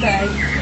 bag.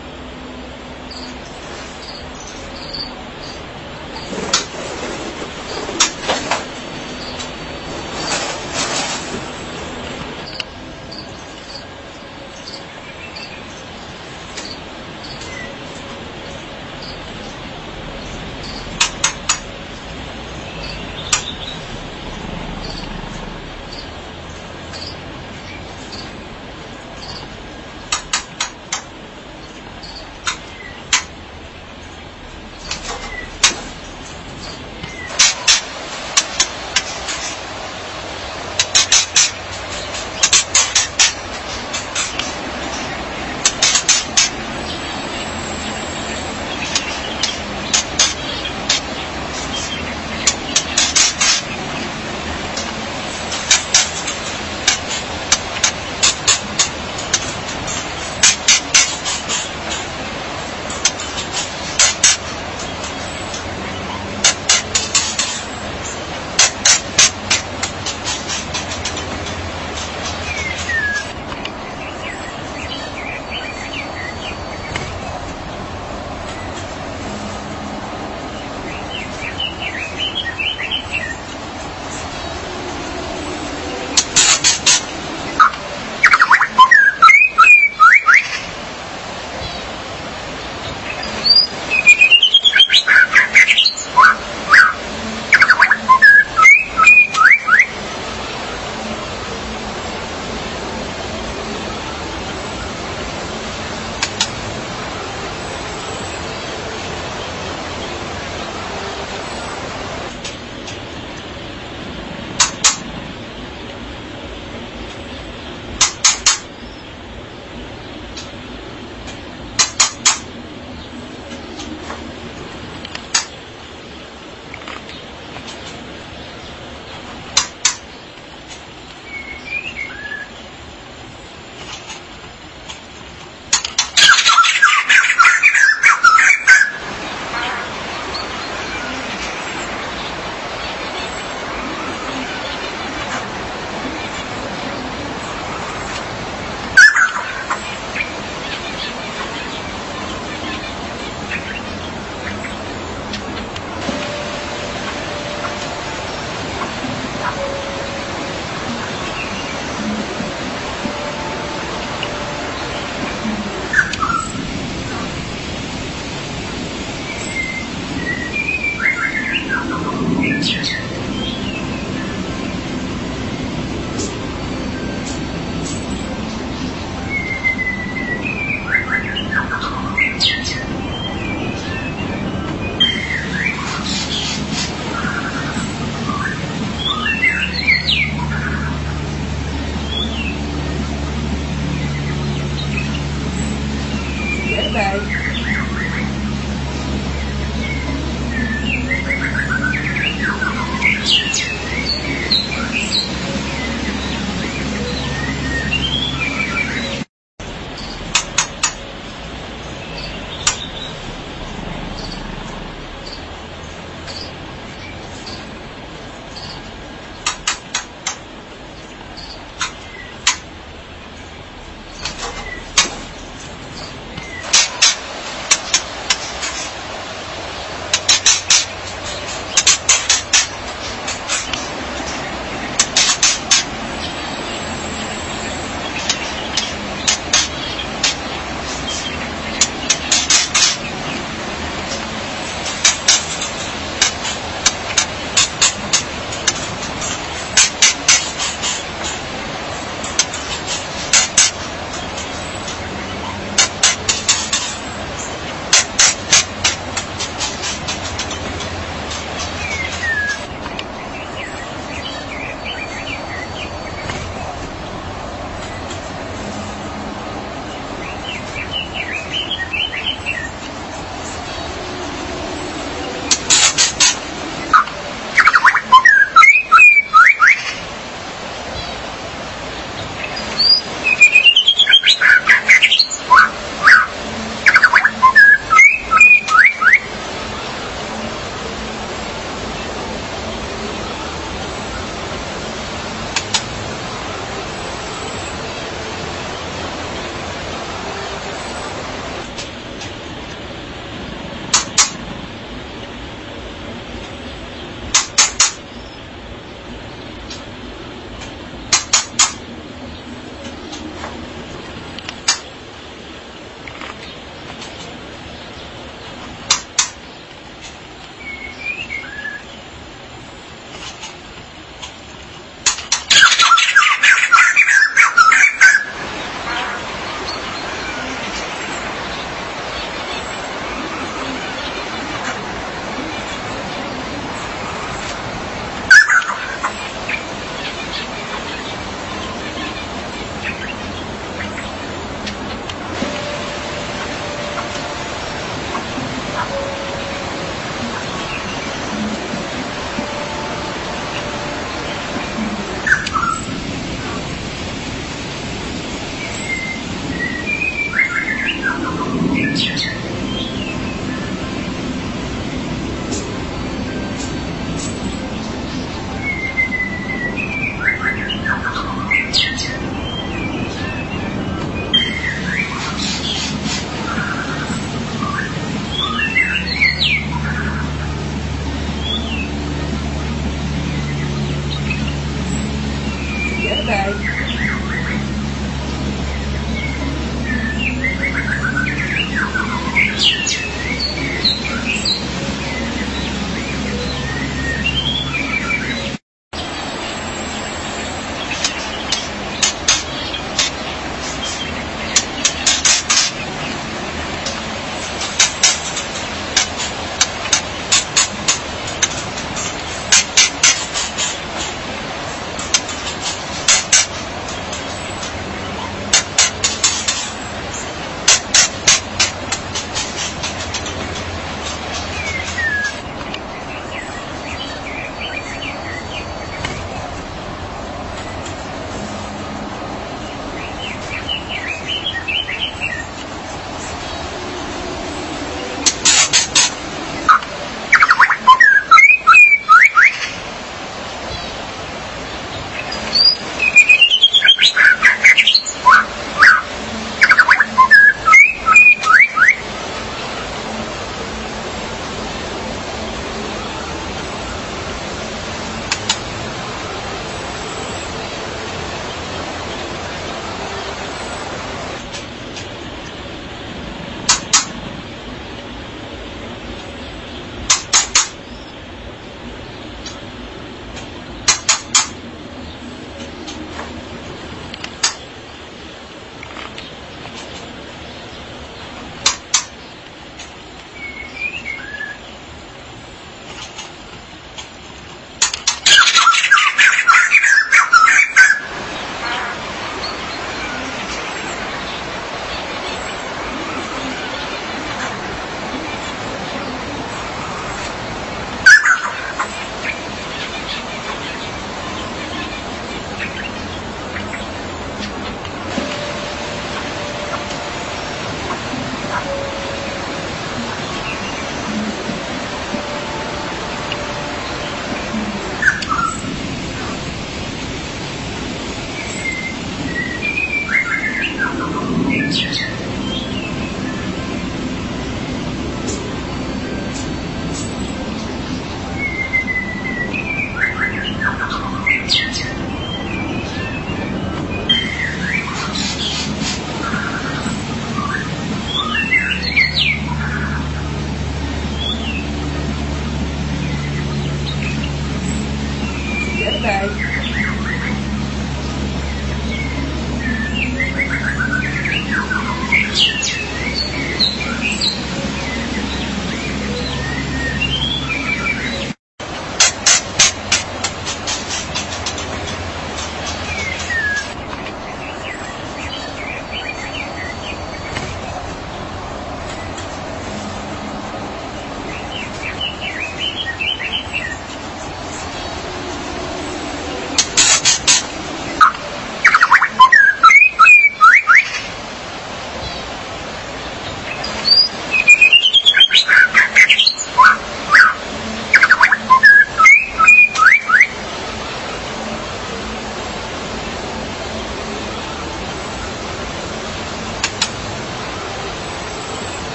Goodbye.